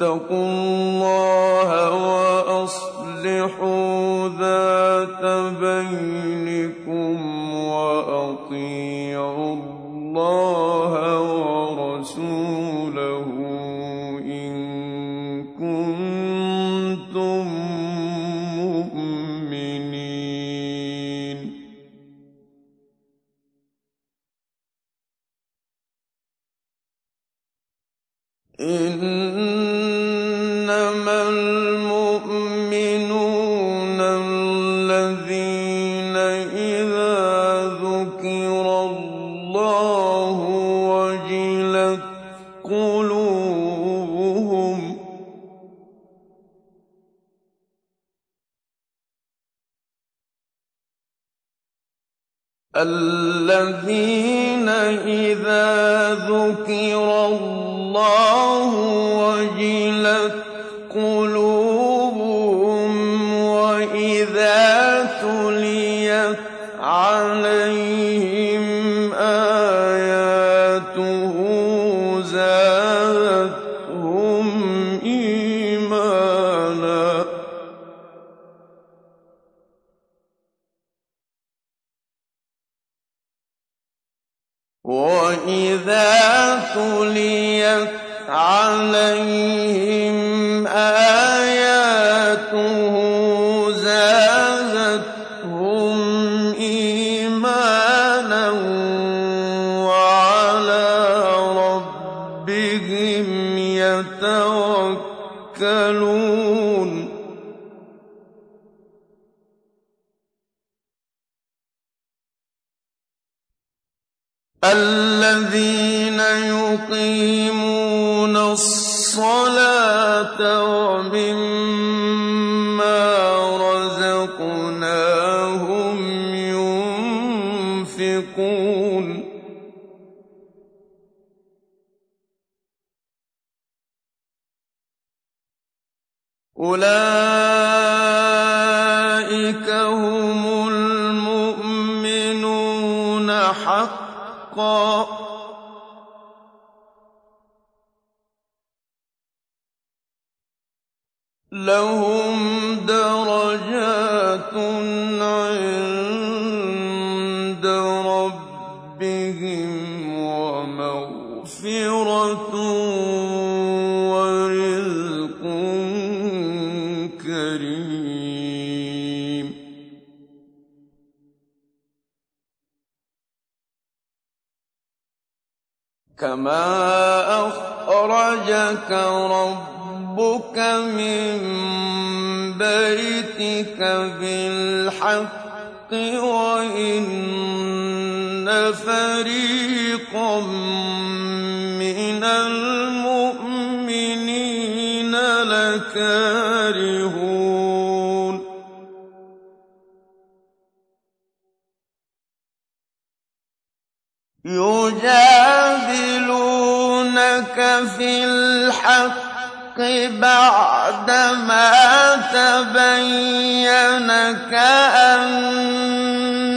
فاتقوا الله وأصلحوا ذات بينكم وأطيعوا الله يقيمون الصلاة ومن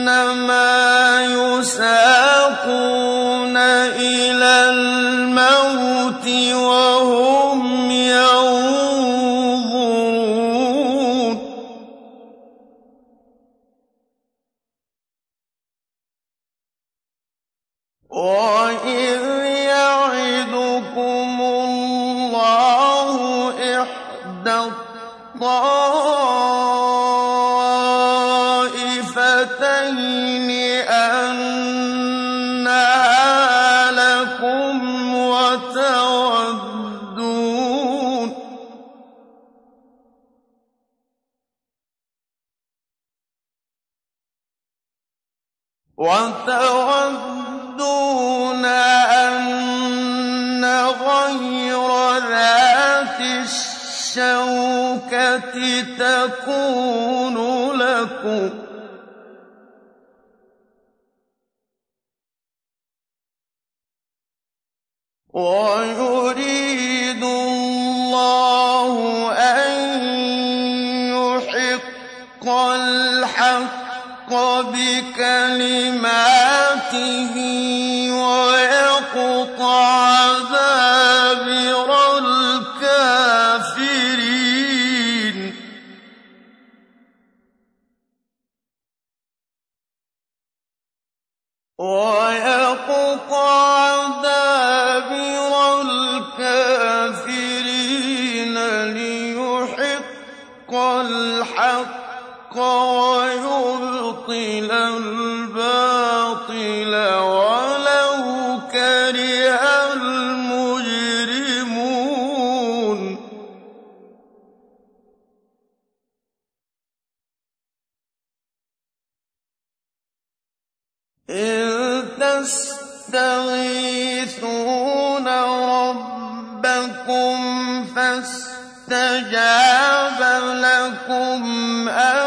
إنما يساقون إلى الموت وهم ينظرون. وإذ يعدكم الله إحدى تَسْتَغِيثُونَ رَبَّكُمْ فَاسْتَجَابَ لَكُمْ أَنِّي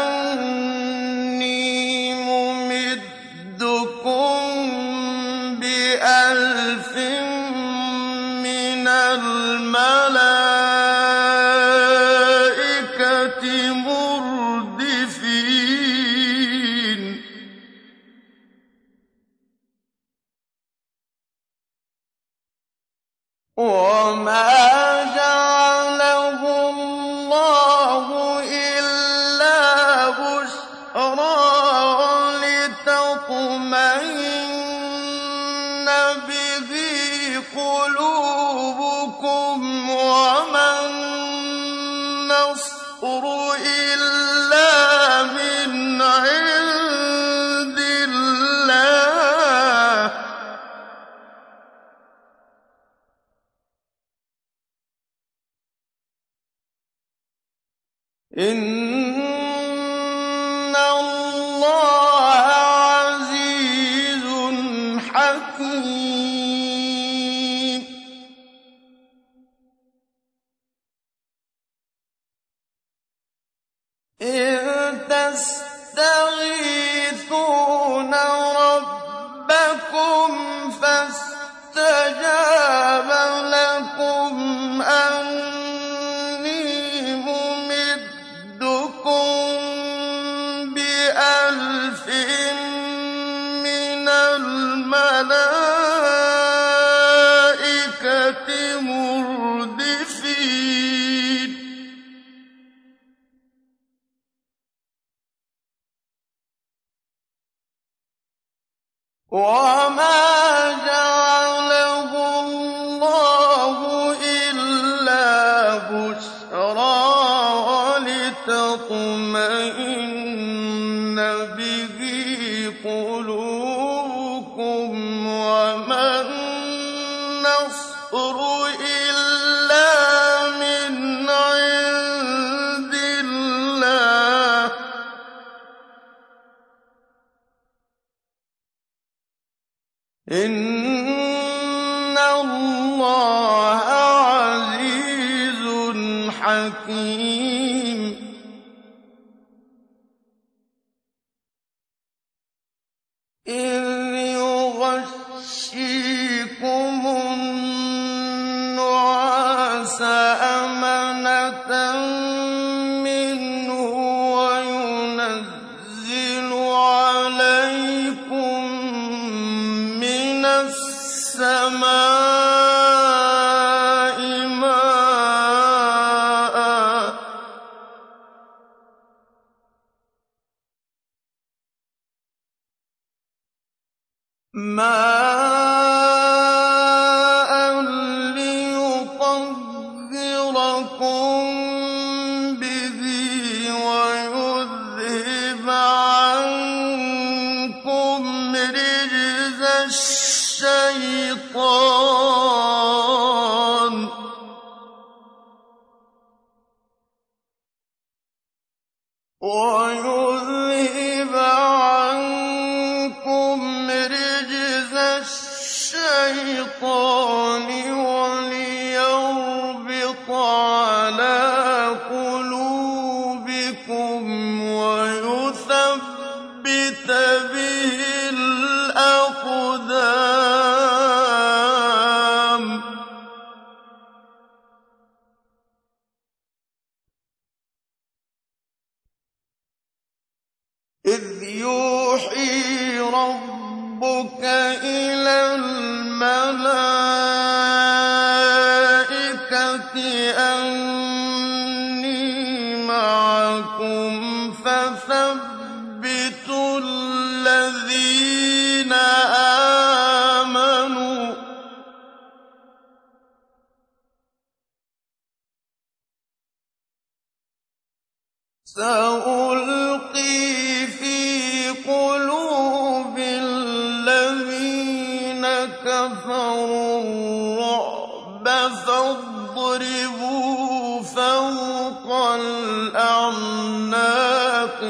إذ يوحي ربك إلى الملائكة الْأَعْنَاقِ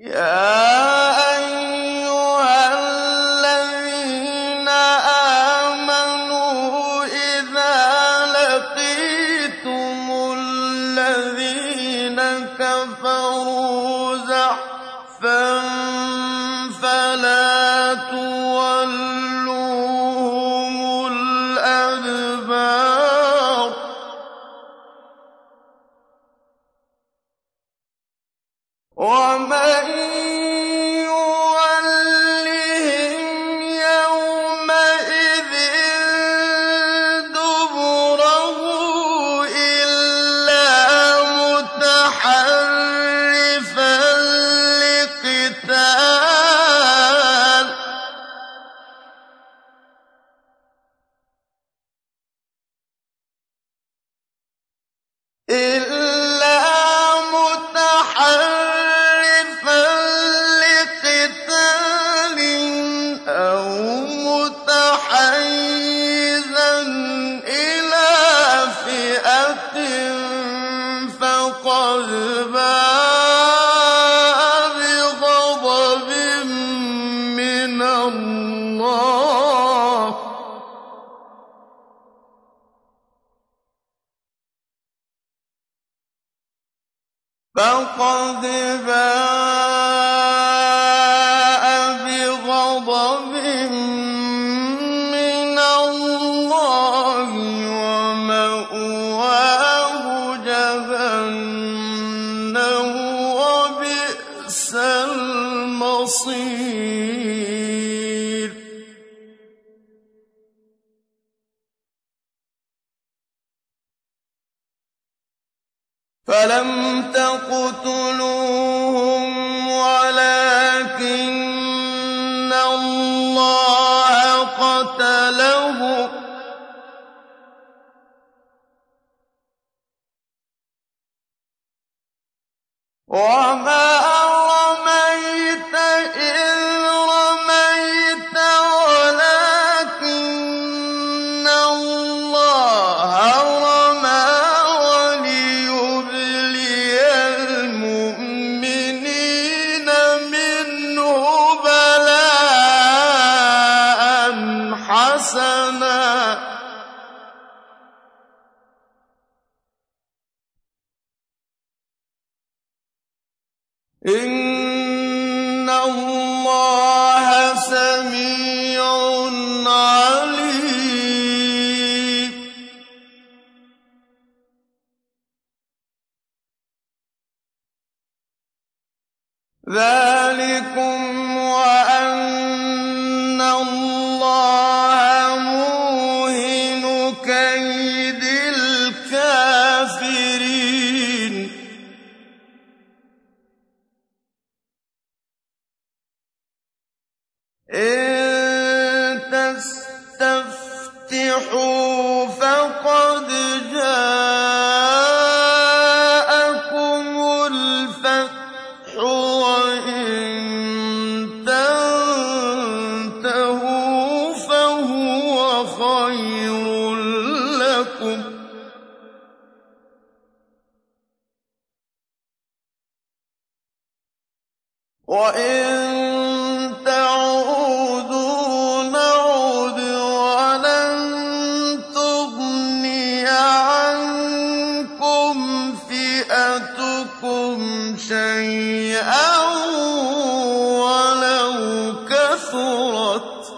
يَا كَثُرَتْ ۚ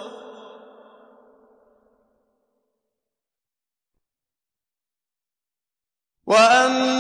وَأَنَّ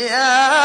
يَا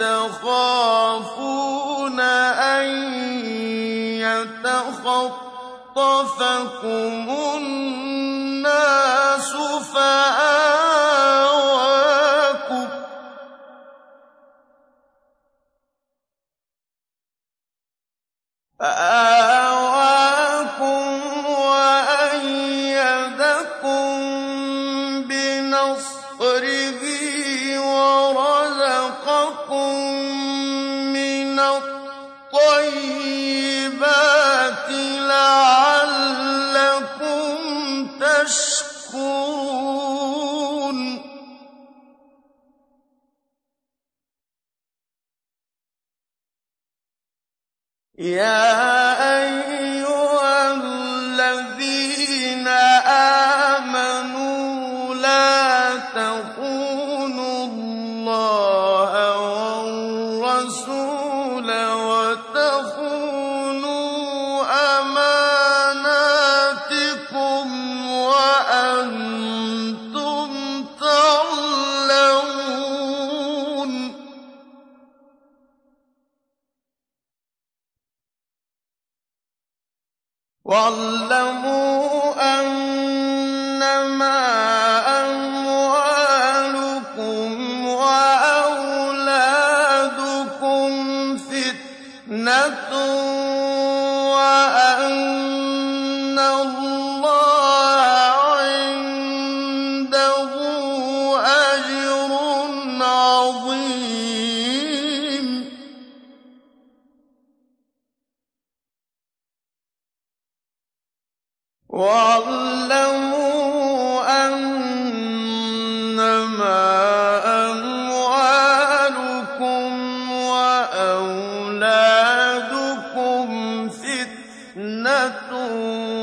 تخافون أن يتخطفكم الناس فِتْنَةٌ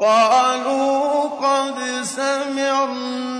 قَالُوا قَدْ سَمِعْنَا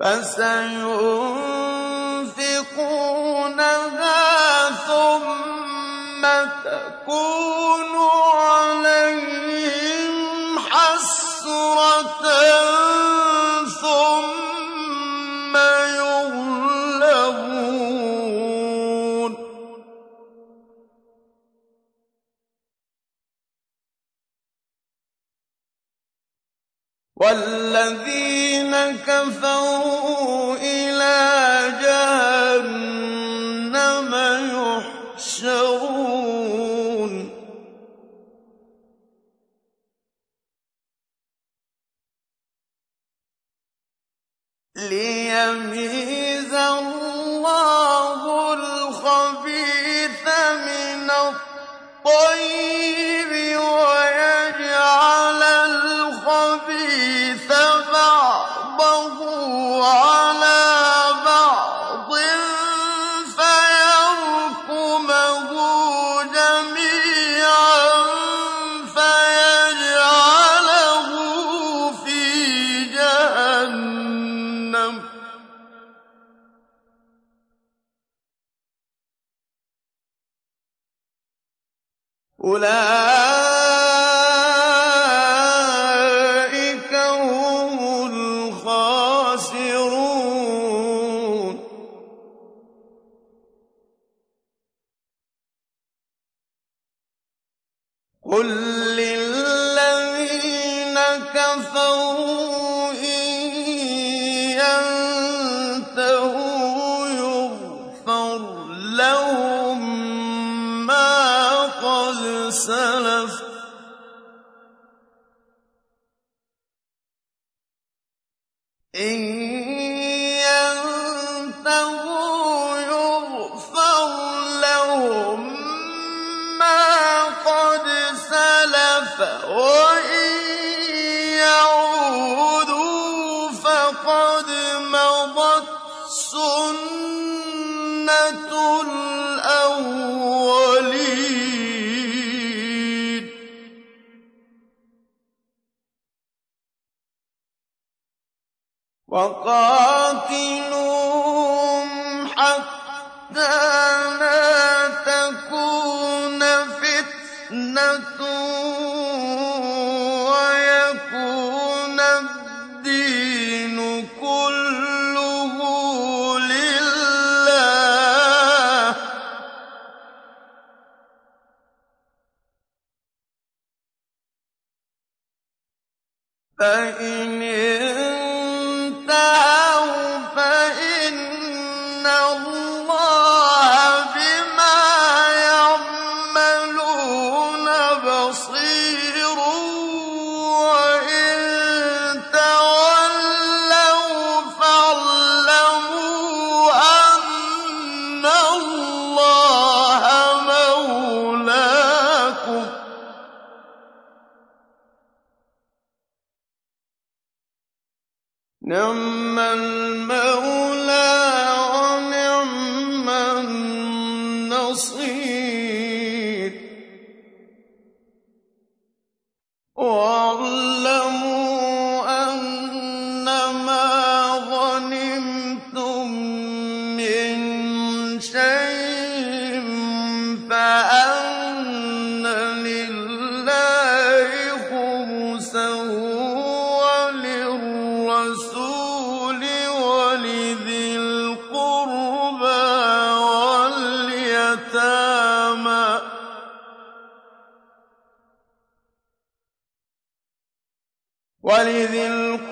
فَسَيُنفِقُونَهَا ثُمَّ تَكُونُ عَلَيْهِمْ حَسْرَةً ثُمَّ يُغْلَبُونَ ۗ وَالَّذِينَ كَفَرُوا وَإِن فَقَدْ مَضَتْ الْأَوَّلِينَ. وقال وَالْيَتَامَىٰ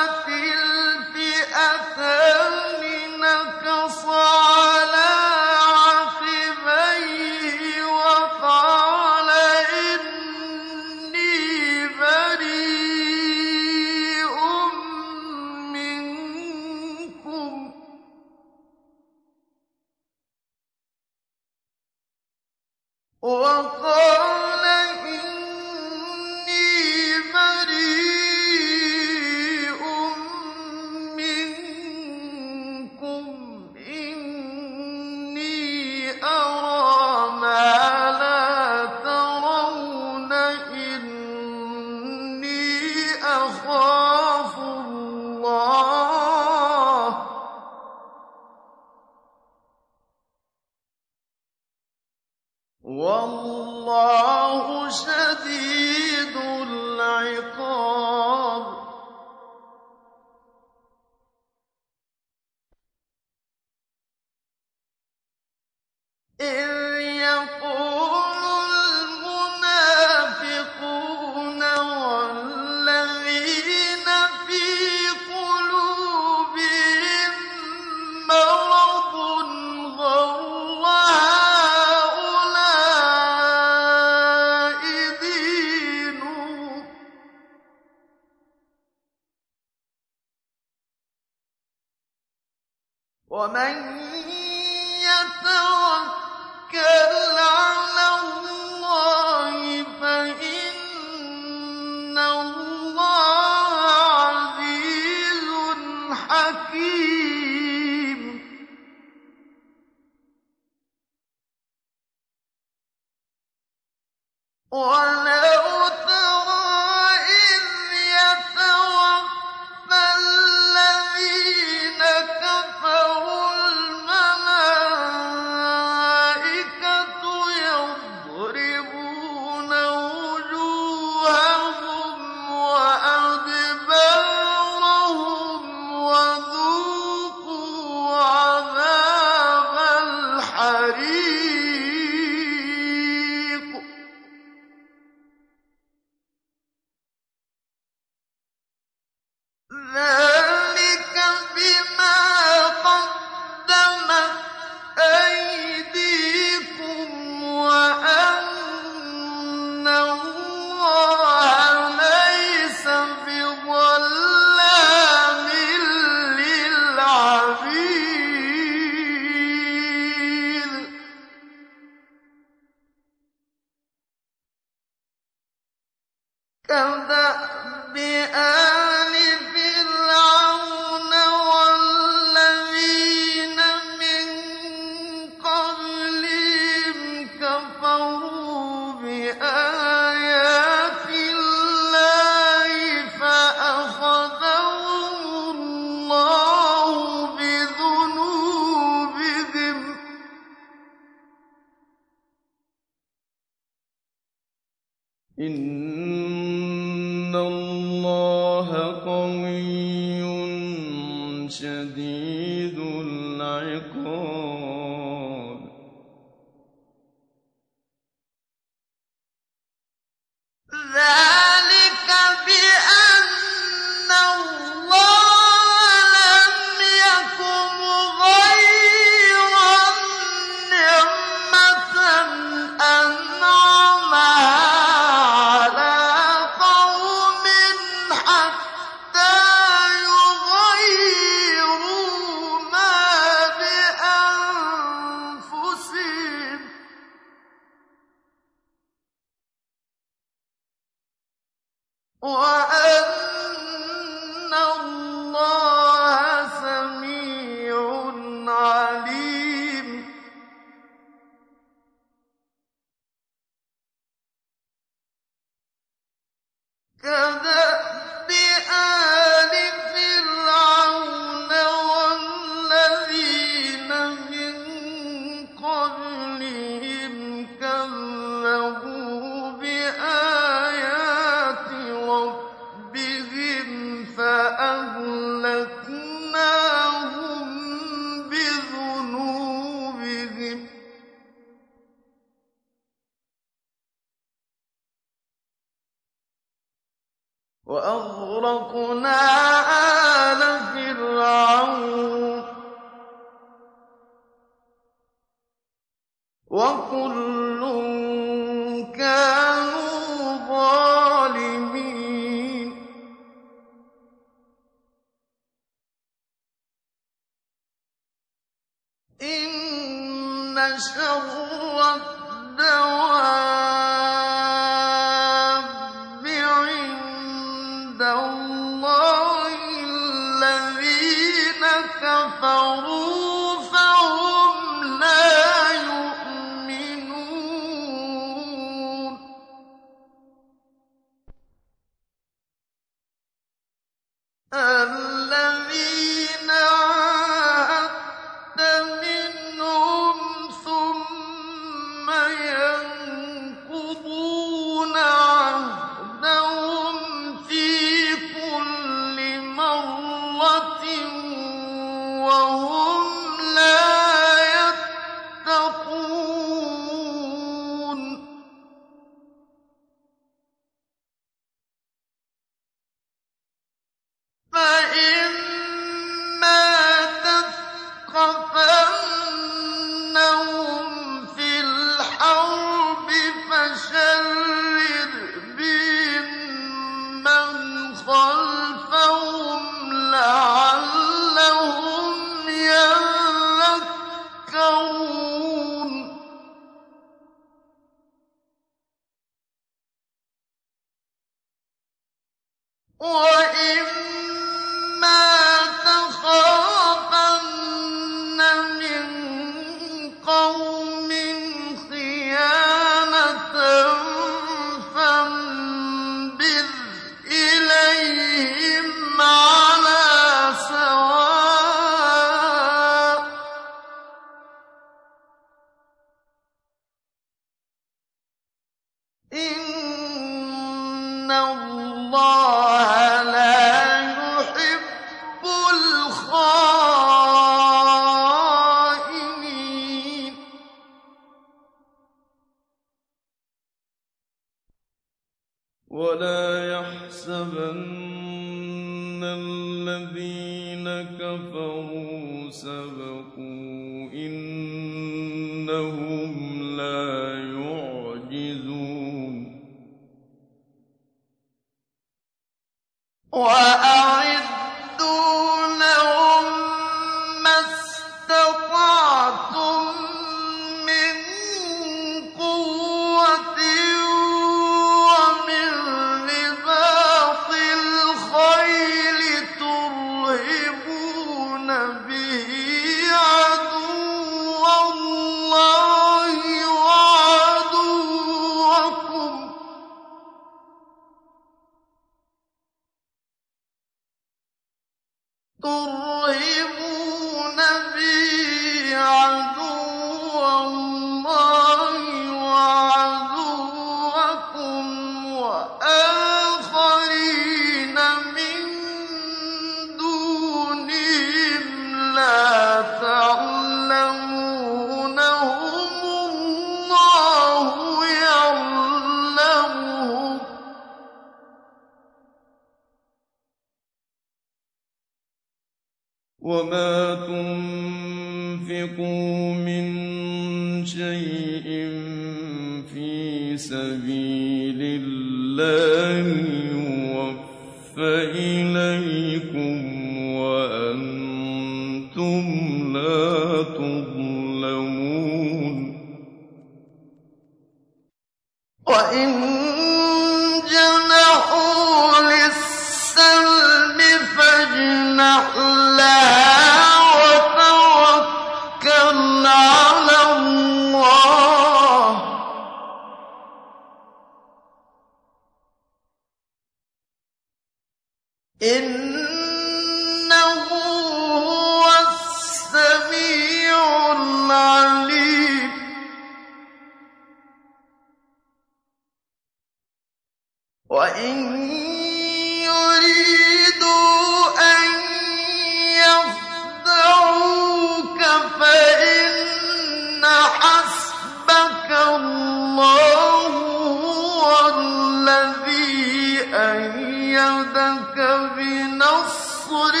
أَيَّدَكَ بِنَصْرِهِ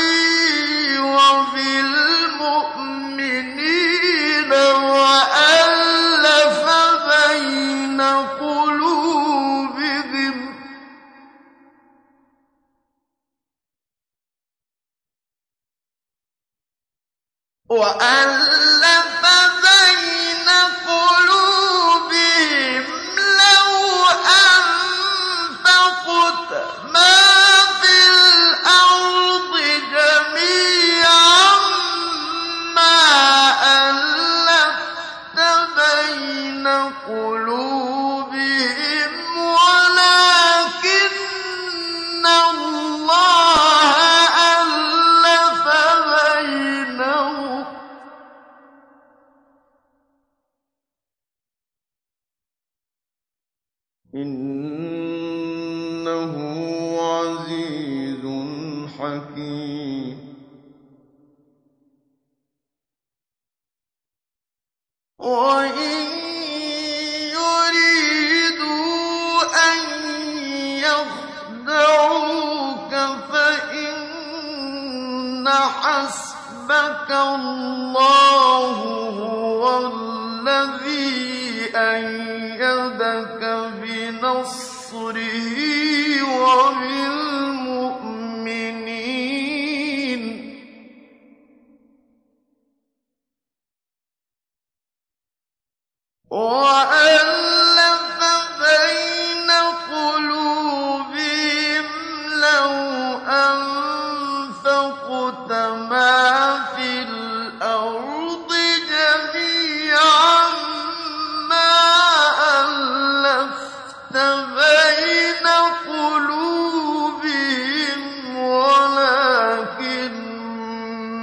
وَبِالْمُؤْمِنِينَ وَأَلَّفَ بَيْنَ قُلُوبِهِمْ ۚ. وَأَلَّفَ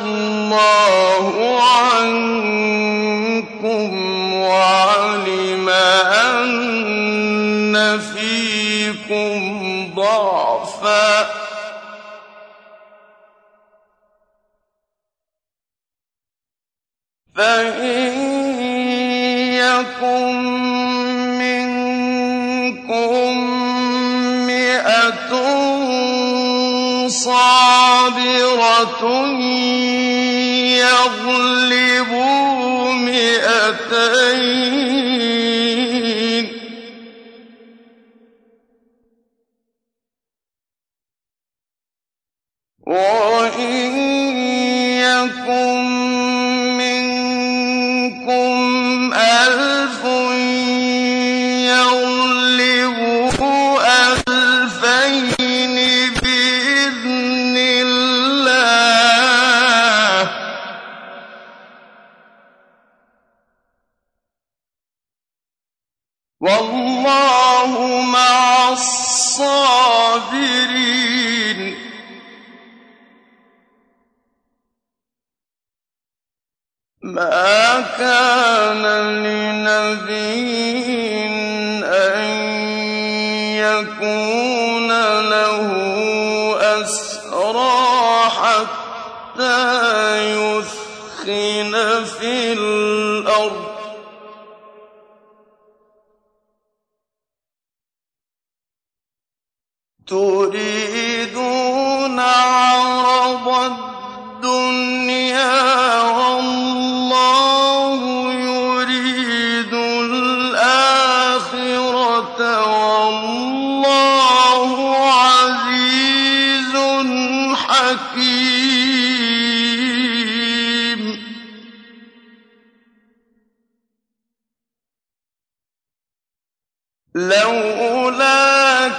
اللَّهُ عَنكُمْ وَعَلِمَ أَنَّ فِيكُمْ ضَعْفًا. فَإِن يَكُن مِّنكُم مِّائَةٌ صَابِرَةٌ صابرة يغلبوا مئتين.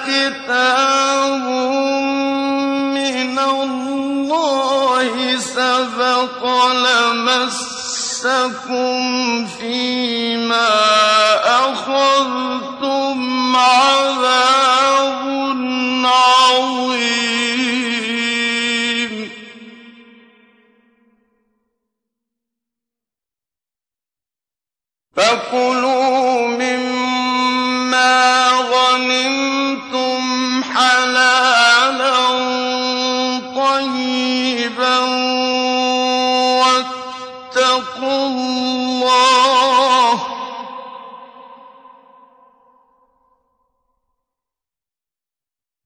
كِتَابٌ مِّنَ اللَّهِ سَبَقَ لَمَسَّكُمْ فِيمَا أَخَذْتُمْ عَذَابٌ عَظِيمٌ. فَكُلُوا مِمَّا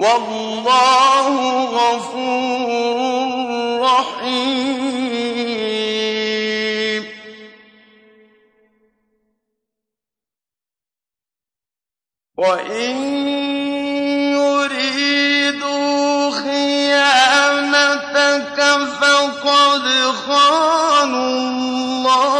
وَاللَّهُ غَفُورٌ رَّحِيمٌ. وَإِن يُرِيدُوا خِيَانَتَكَ فَقَدْ خَانُوا اللَّهَ.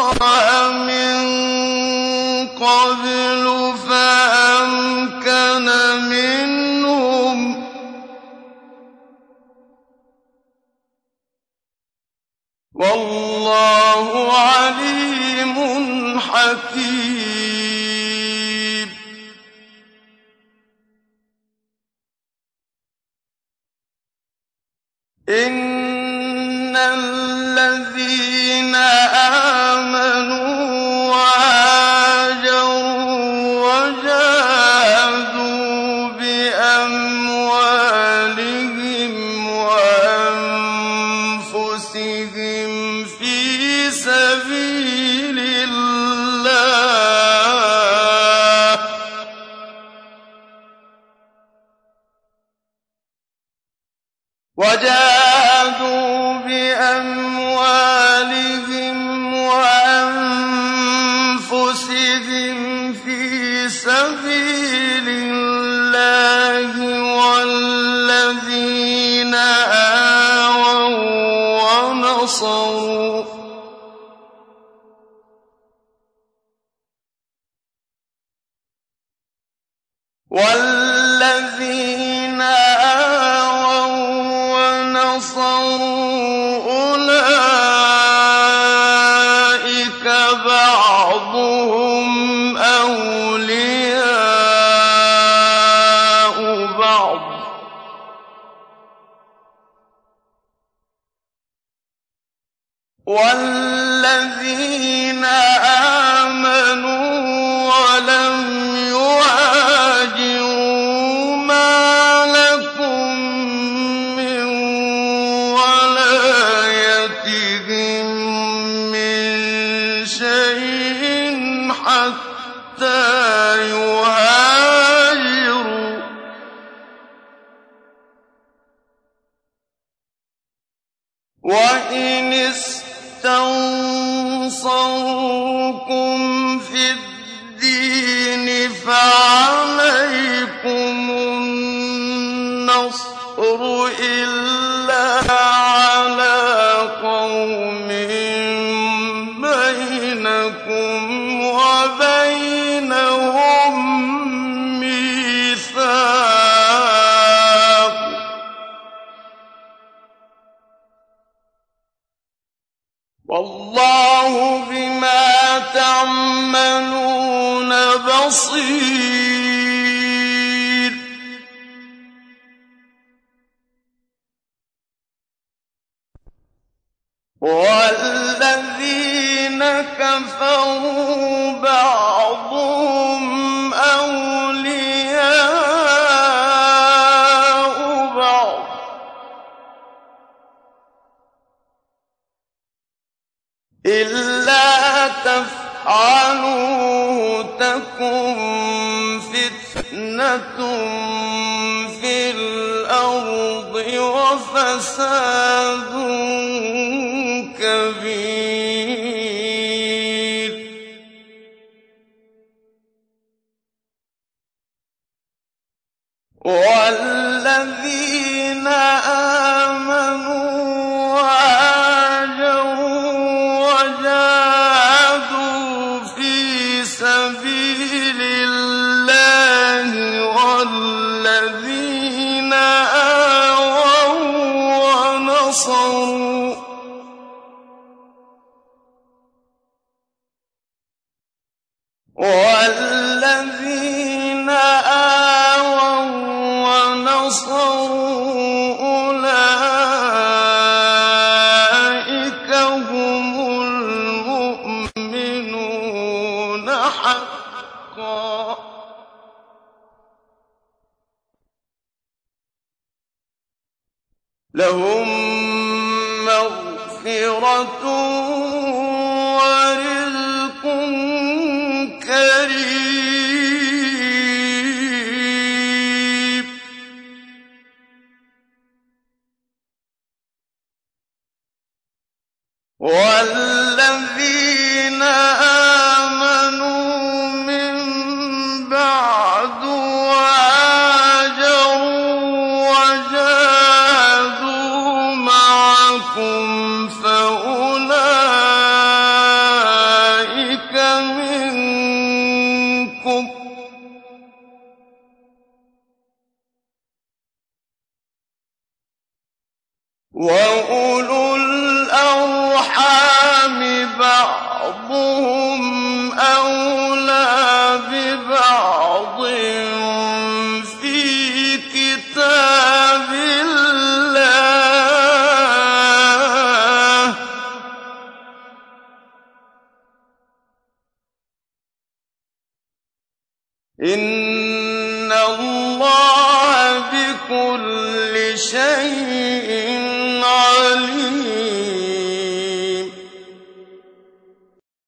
وَاللَّهُ عَلِيمٌ حَكِيمٌ. إِنَّ الَّذِينَ آمَنُوا آوَوا وَّنَصَرُوا أُولَٰئِكَ بَعْضُهُمْ أَوْلِيَاءُ بَعْضٍ ۚ. وَالَّذِينَ